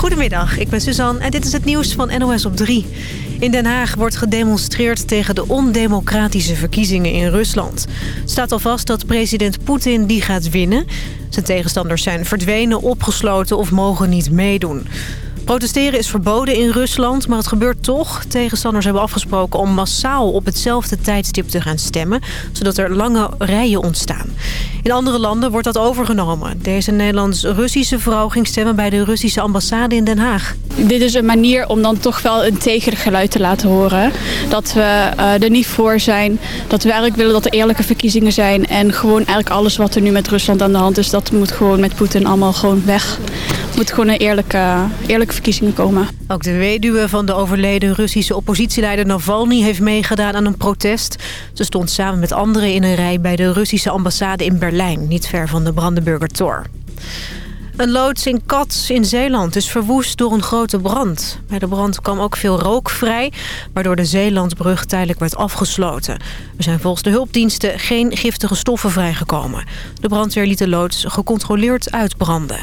Goedemiddag, ik ben Suzanne en dit is het nieuws van NOS op 3. In Den Haag wordt gedemonstreerd tegen de ondemocratische verkiezingen in Rusland. Het staat al vast dat president Poetin die gaat winnen. Zijn tegenstanders zijn verdwenen, opgesloten of mogen niet meedoen. Protesteren is verboden in Rusland, maar het gebeurt toch. Tegenstanders hebben afgesproken om massaal op hetzelfde tijdstip te gaan stemmen... zodat er lange rijen ontstaan. In andere landen wordt dat overgenomen. Deze Nederlands-Russische vrouw ging stemmen bij de Russische ambassade in Den Haag. Dit is een manier om dan toch wel een tegengeluid te laten horen. Dat we uh, er niet voor zijn. Dat we eigenlijk willen dat er eerlijke verkiezingen zijn. En gewoon eigenlijk alles wat er nu met Rusland aan de hand is... dat moet gewoon met Poetin allemaal gewoon weg. Moet gewoon een eerlijke, eerlijke verkiezingen komen. Ook de weduwe van de overleden Russische oppositieleider Navalny heeft meegedaan aan een protest. Ze stond samen met anderen in een rij bij de Russische ambassade in Berlijn, niet ver van de Brandenburger Tor. Een loods in Cats in Zeeland is verwoest door een grote brand. Bij de brand kwam ook veel rook vrij, waardoor de Zeelandbrug tijdelijk werd afgesloten. Er zijn volgens de hulpdiensten geen giftige stoffen vrijgekomen. De brandweer liet de loods gecontroleerd uitbranden.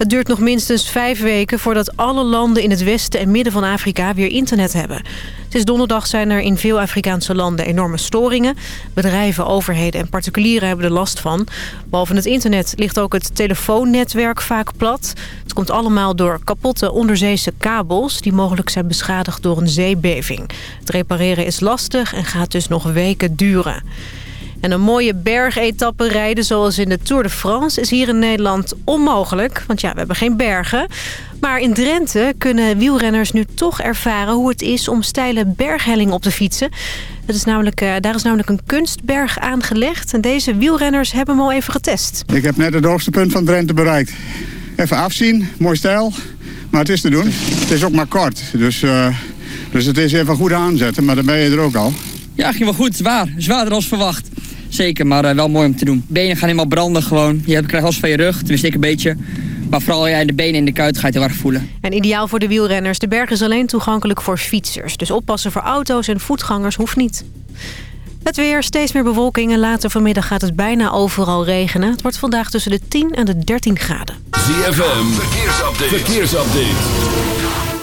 Het duurt nog minstens vijf weken voordat alle landen in het westen en midden van Afrika weer internet hebben. Sinds donderdag zijn er in veel Afrikaanse landen enorme storingen. Bedrijven, overheden en particulieren hebben er last van. Behalve het internet ligt ook het telefoonnetwerk vaak plat. Het komt allemaal door kapotte onderzeese kabels... die mogelijk zijn beschadigd door een zeebeving. Het repareren is lastig en gaat dus nog weken duren. En een mooie bergetappe rijden zoals in de Tour de France is hier in Nederland onmogelijk. Want ja, we hebben geen bergen. Maar in Drenthe kunnen wielrenners nu toch ervaren hoe het is om steile berghellingen op te fietsen. Het is namelijk, uh, daar is namelijk een kunstberg aangelegd. En deze wielrenners hebben hem al even getest. Ik heb net het hoogste punt van Drenthe bereikt. Even afzien, mooi stijl. Maar het is te doen. Het is ook maar kort. Dus, uh, dus het is even goed aanzetten, maar dan ben je er ook al. Ja, ging wel goed. Zwaar. Zwaarder als verwacht. Zeker, maar uh, wel mooi om te doen. Benen gaan helemaal branden gewoon. Je krijgt last van je rug, tenminste ik een beetje. Maar vooral ja, de benen in de kuit ga je het heel erg voelen. En ideaal voor de wielrenners. De berg is alleen toegankelijk voor fietsers. Dus oppassen voor auto's en voetgangers hoeft niet. Het weer, steeds meer bewolking en later vanmiddag gaat het bijna overal regenen. Het wordt vandaag tussen de 10 en de 13 graden. ZFM, verkeersupdate. verkeersupdate.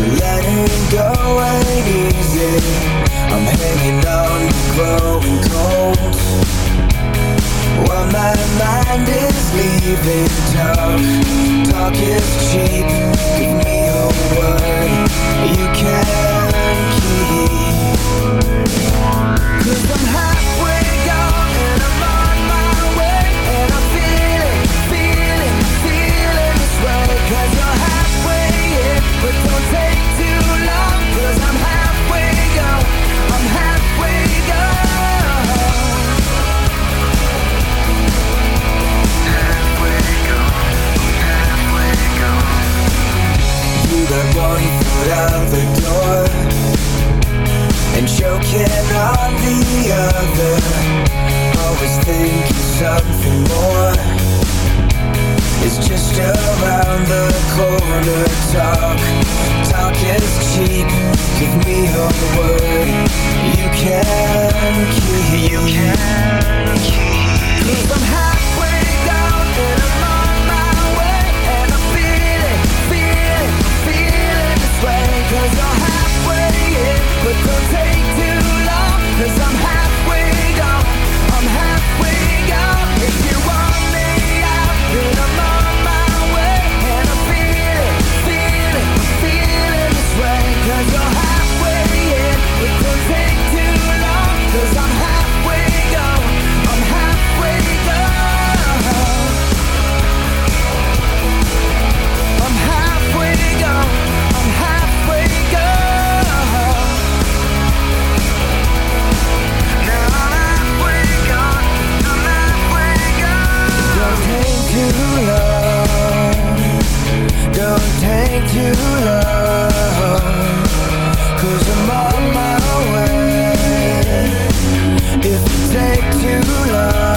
So letting go ain't easy. I'm hanging on to growing cold. While my mind is leaving talk Talk is cheap Give me a word You can keep. Cause I'm halfway one foot out the door And choking on the other. Always thinking something more. Is just around the corner Talk, talk is cheap. Give me your word. You can keep. You can keep. Cause I'm But don't take take too long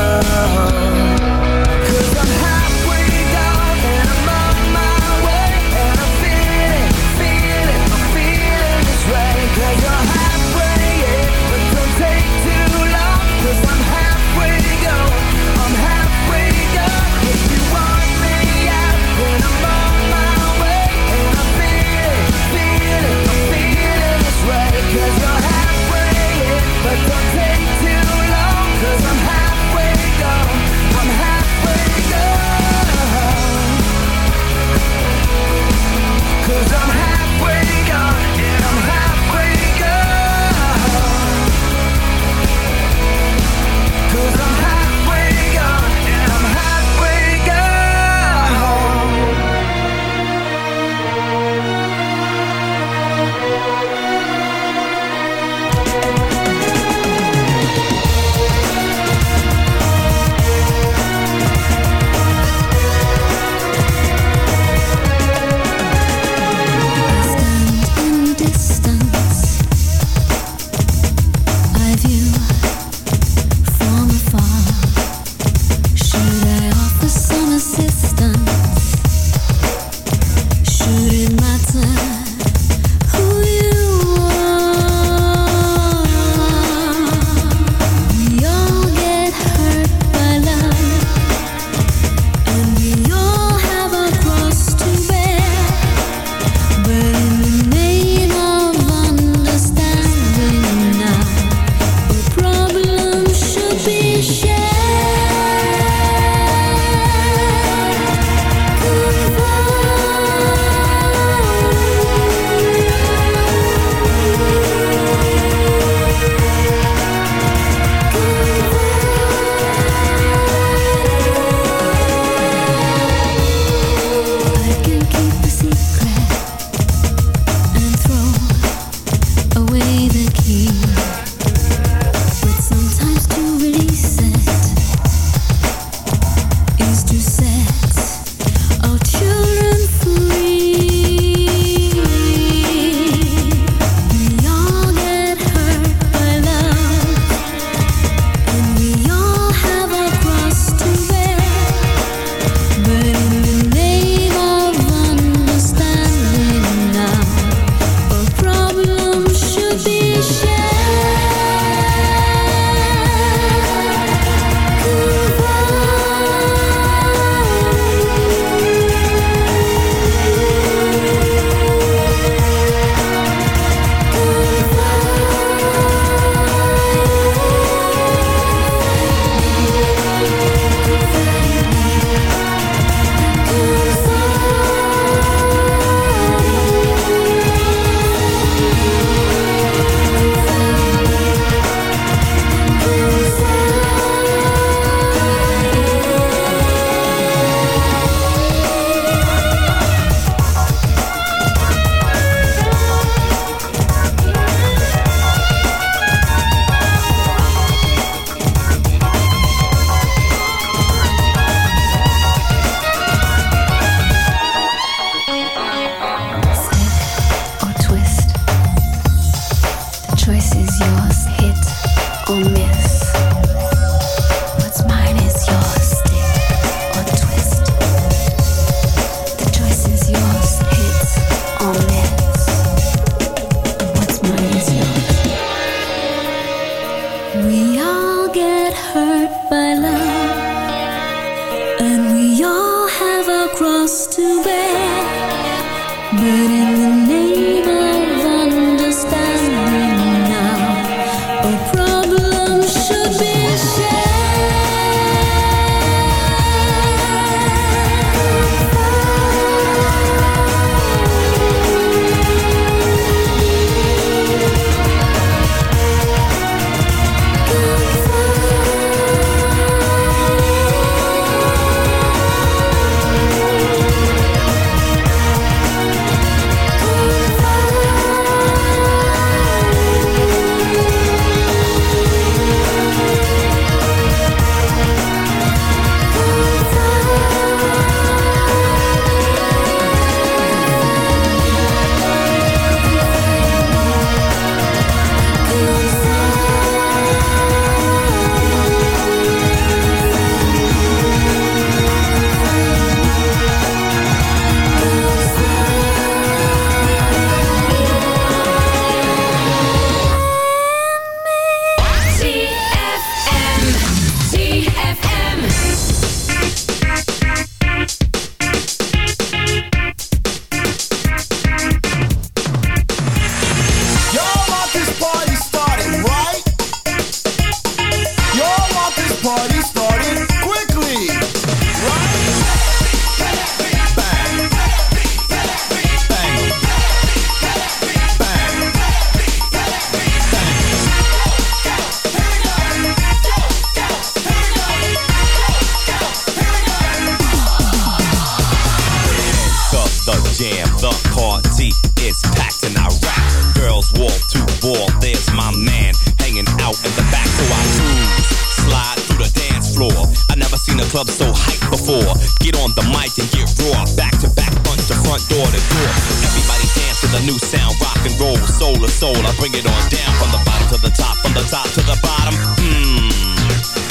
door. Everybody dance to the new sound, rock and roll, soul to soul. I bring it on down from the bottom to the top, from the top to the bottom. Mmm,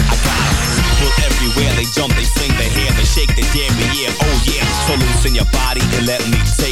I got. People everywhere, they jump, they swing their hair, they shake their dairy, yeah, oh yeah. So loosen your body and let me take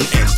And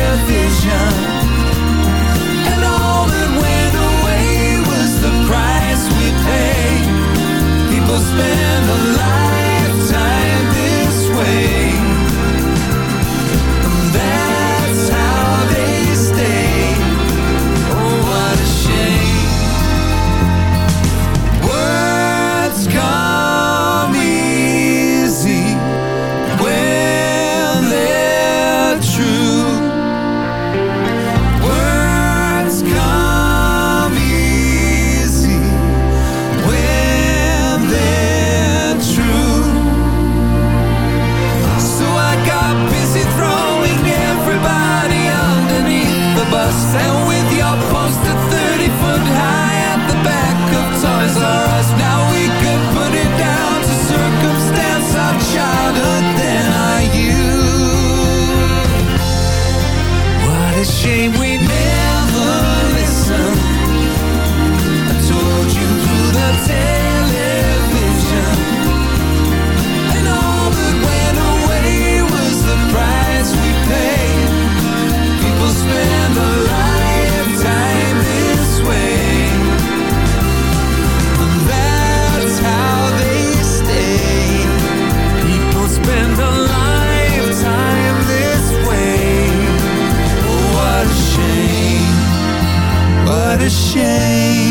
shame we shame.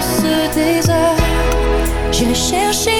Ce désert, heures, j'irai chercher.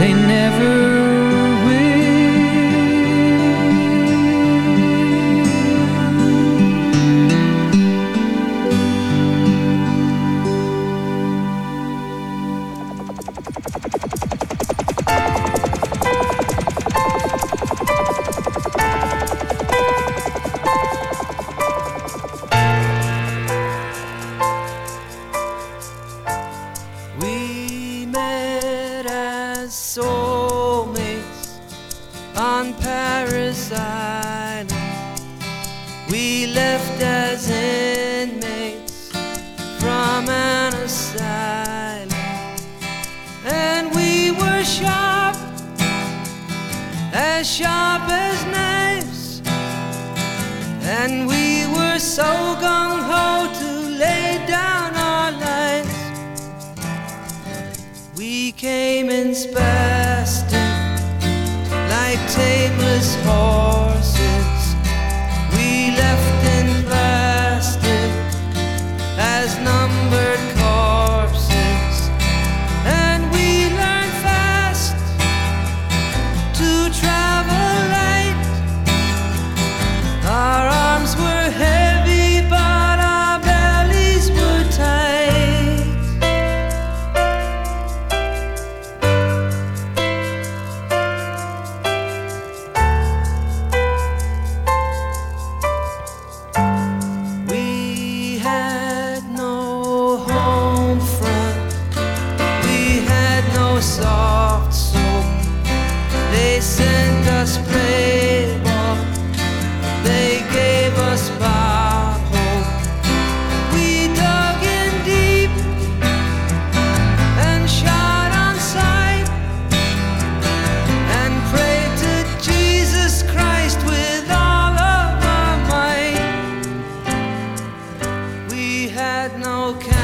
they never had no care.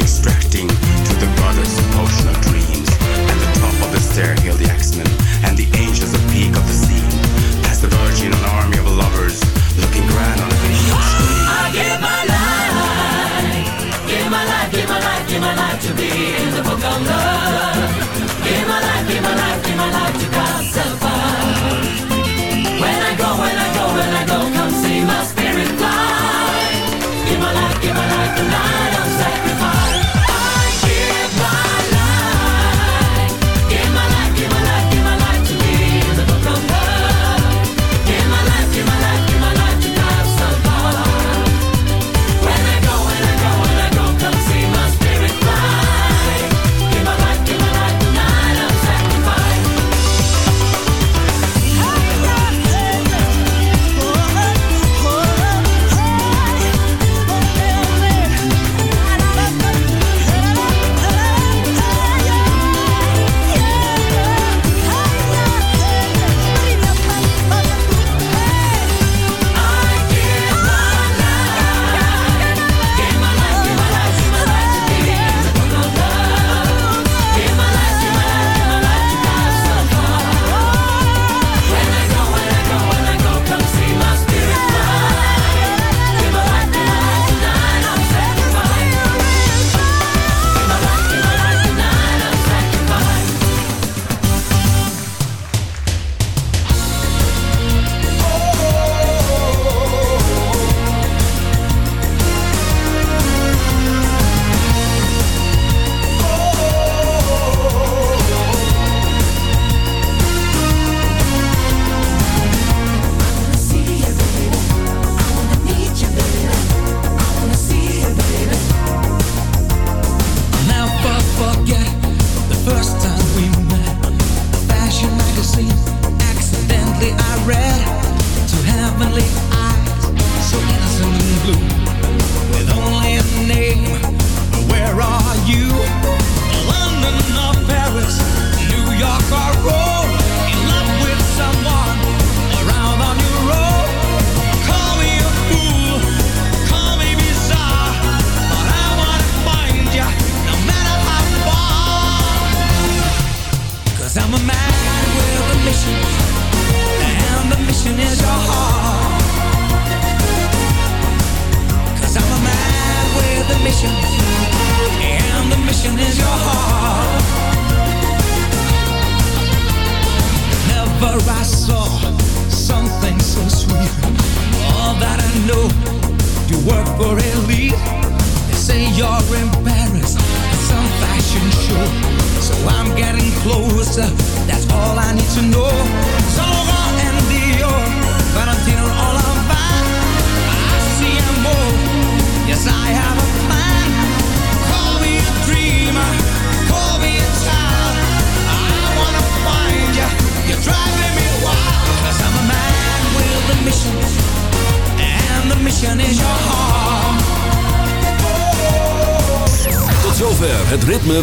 extracting